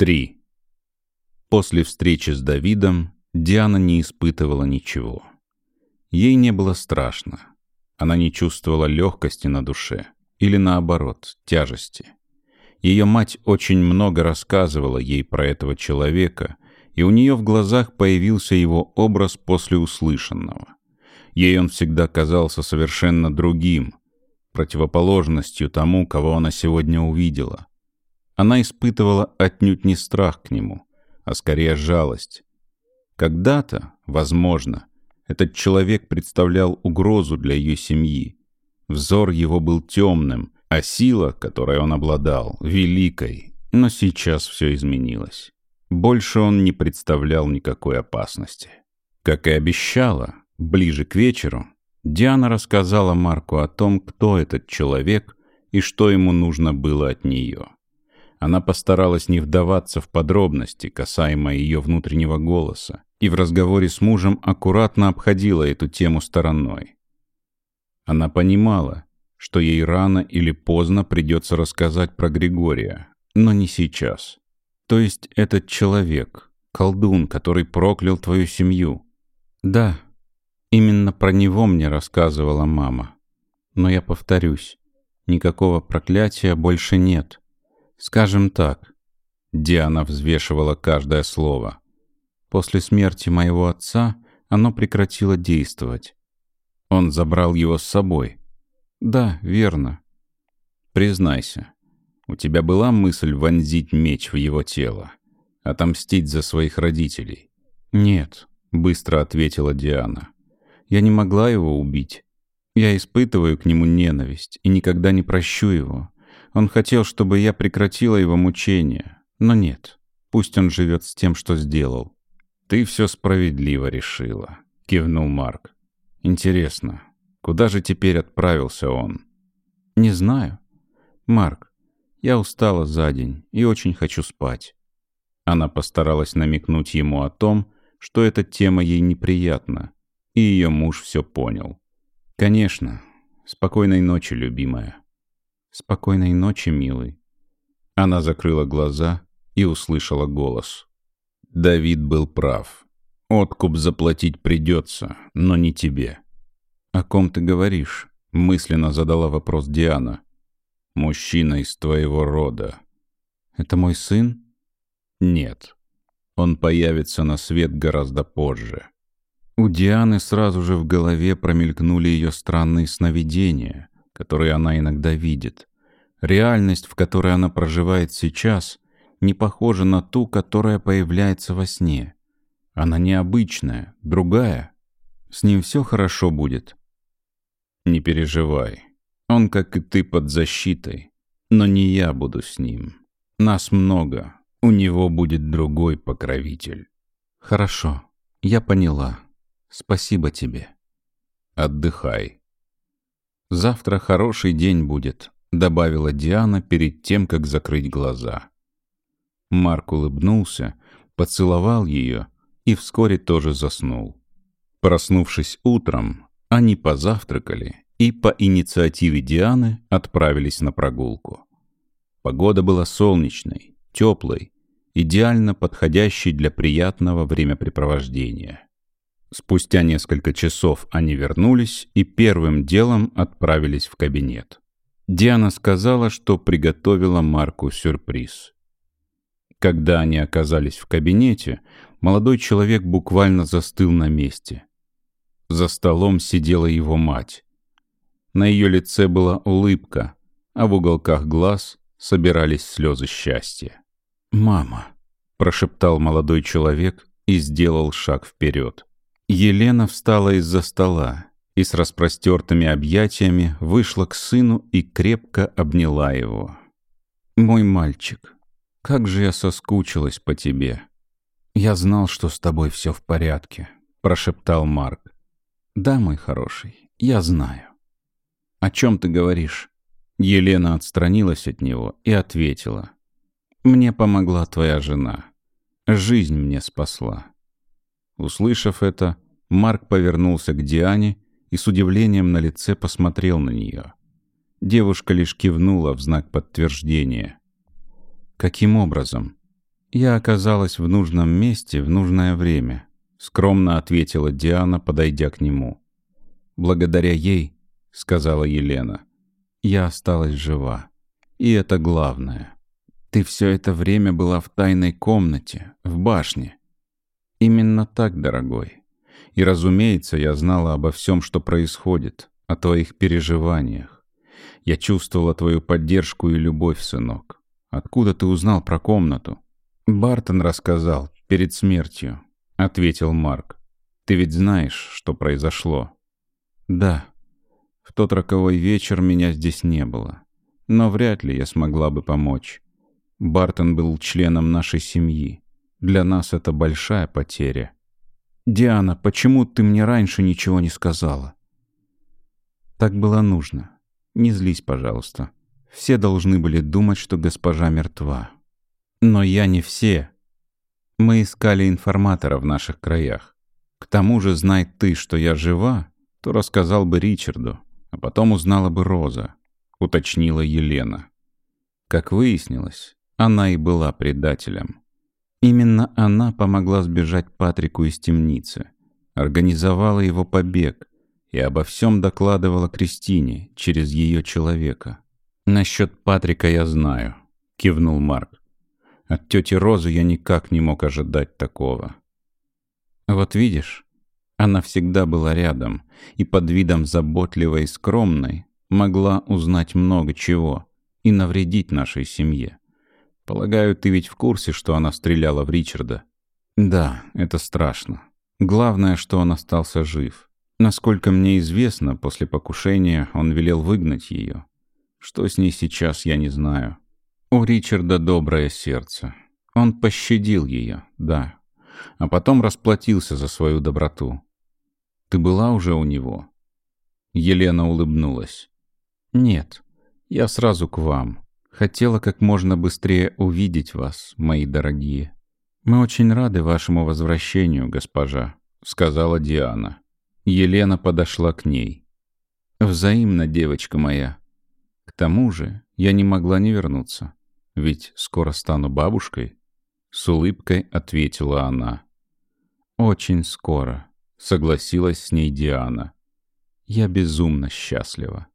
3. После встречи с Давидом Диана не испытывала ничего. Ей не было страшно. Она не чувствовала легкости на душе. Или наоборот, тяжести. Ее мать очень много рассказывала ей про этого человека, и у нее в глазах появился его образ после услышанного. Ей он всегда казался совершенно другим, противоположностью тому, кого она сегодня увидела. Она испытывала отнюдь не страх к нему, а скорее жалость. Когда-то, возможно, этот человек представлял угрозу для ее семьи. Взор его был темным, а сила, которой он обладал, великой. Но сейчас все изменилось. Больше он не представлял никакой опасности. Как и обещала, ближе к вечеру, Диана рассказала Марку о том, кто этот человек и что ему нужно было от нее. Она постаралась не вдаваться в подробности, касаемо ее внутреннего голоса, и в разговоре с мужем аккуратно обходила эту тему стороной. Она понимала, что ей рано или поздно придется рассказать про Григория, но не сейчас. То есть этот человек, колдун, который проклял твою семью. Да, именно про него мне рассказывала мама. Но я повторюсь, никакого проклятия больше нет. Скажем так, Диана взвешивала каждое слово. После смерти моего отца оно прекратило действовать. Он забрал его с собой. Да, верно. Признайся, у тебя была мысль вонзить меч в его тело, отомстить за своих родителей? Нет, быстро ответила Диана. Я не могла его убить. Я испытываю к нему ненависть и никогда не прощу его. Он хотел, чтобы я прекратила его мучения. Но нет, пусть он живет с тем, что сделал. «Ты все справедливо решила», — кивнул Марк. «Интересно, куда же теперь отправился он?» «Не знаю. Марк, я устала за день и очень хочу спать». Она постаралась намекнуть ему о том, что эта тема ей неприятна, и ее муж все понял. «Конечно. Спокойной ночи, любимая». «Спокойной ночи, милый». Она закрыла глаза и услышала голос. Давид был прав. Откуп заплатить придется, но не тебе. «О ком ты говоришь?» — мысленно задала вопрос Диана. «Мужчина из твоего рода». «Это мой сын?» «Нет. Он появится на свет гораздо позже». У Дианы сразу же в голове промелькнули ее странные сновидения которые она иногда видит. Реальность, в которой она проживает сейчас, не похожа на ту, которая появляется во сне. Она необычная, другая. С ним все хорошо будет. Не переживай. Он, как и ты, под защитой. Но не я буду с ним. Нас много. У него будет другой покровитель. Хорошо. Я поняла. Спасибо тебе. Отдыхай. «Завтра хороший день будет», — добавила Диана перед тем, как закрыть глаза. Марк улыбнулся, поцеловал ее и вскоре тоже заснул. Проснувшись утром, они позавтракали и по инициативе Дианы отправились на прогулку. Погода была солнечной, теплой, идеально подходящей для приятного времяпрепровождения. Спустя несколько часов они вернулись и первым делом отправились в кабинет. Диана сказала, что приготовила Марку сюрприз. Когда они оказались в кабинете, молодой человек буквально застыл на месте. За столом сидела его мать. На ее лице была улыбка, а в уголках глаз собирались слезы счастья. «Мама», — прошептал молодой человек и сделал шаг вперед. Елена встала из-за стола и с распростертыми объятиями вышла к сыну и крепко обняла его. «Мой мальчик, как же я соскучилась по тебе!» «Я знал, что с тобой все в порядке», — прошептал Марк. «Да, мой хороший, я знаю». «О чем ты говоришь?» Елена отстранилась от него и ответила. «Мне помогла твоя жена. Жизнь мне спасла. Услышав это, Марк повернулся к Диане и с удивлением на лице посмотрел на нее. Девушка лишь кивнула в знак подтверждения. «Каким образом?» «Я оказалась в нужном месте в нужное время», — скромно ответила Диана, подойдя к нему. «Благодаря ей», — сказала Елена, — «я осталась жива. И это главное. Ты все это время была в тайной комнате, в башне». «Именно так, дорогой. И, разумеется, я знала обо всем, что происходит, о твоих переживаниях. Я чувствовала твою поддержку и любовь, сынок. Откуда ты узнал про комнату?» «Бартон рассказал, перед смертью», — ответил Марк. «Ты ведь знаешь, что произошло?» «Да. В тот роковой вечер меня здесь не было. Но вряд ли я смогла бы помочь. Бартон был членом нашей семьи. Для нас это большая потеря». «Диана, почему ты мне раньше ничего не сказала?» «Так было нужно. Не злись, пожалуйста. Все должны были думать, что госпожа мертва. Но я не все. Мы искали информатора в наших краях. К тому же, знай ты, что я жива, то рассказал бы Ричарду, а потом узнала бы Роза, уточнила Елена. Как выяснилось, она и была предателем. Именно она помогла сбежать Патрику из темницы, организовала его побег и обо всем докладывала Кристине через ее человека. «Насчет Патрика я знаю», — кивнул Марк. От тети Розы я никак не мог ожидать такого. Вот видишь, она всегда была рядом и под видом заботливой и скромной могла узнать много чего и навредить нашей семье. Полагаю, ты ведь в курсе, что она стреляла в Ричарда? Да, это страшно. Главное, что он остался жив. Насколько мне известно, после покушения он велел выгнать ее. Что с ней сейчас, я не знаю. У Ричарда доброе сердце. Он пощадил ее, да. А потом расплатился за свою доброту. Ты была уже у него? Елена улыбнулась. Нет, я сразу к вам. Хотела как можно быстрее увидеть вас, мои дорогие. Мы очень рады вашему возвращению, госпожа, сказала Диана. Елена подошла к ней. Взаимно, девочка моя. К тому же я не могла не вернуться ведь скоро стану бабушкой?» С улыбкой ответила она. «Очень скоро», — согласилась с ней Диана. «Я безумно счастлива».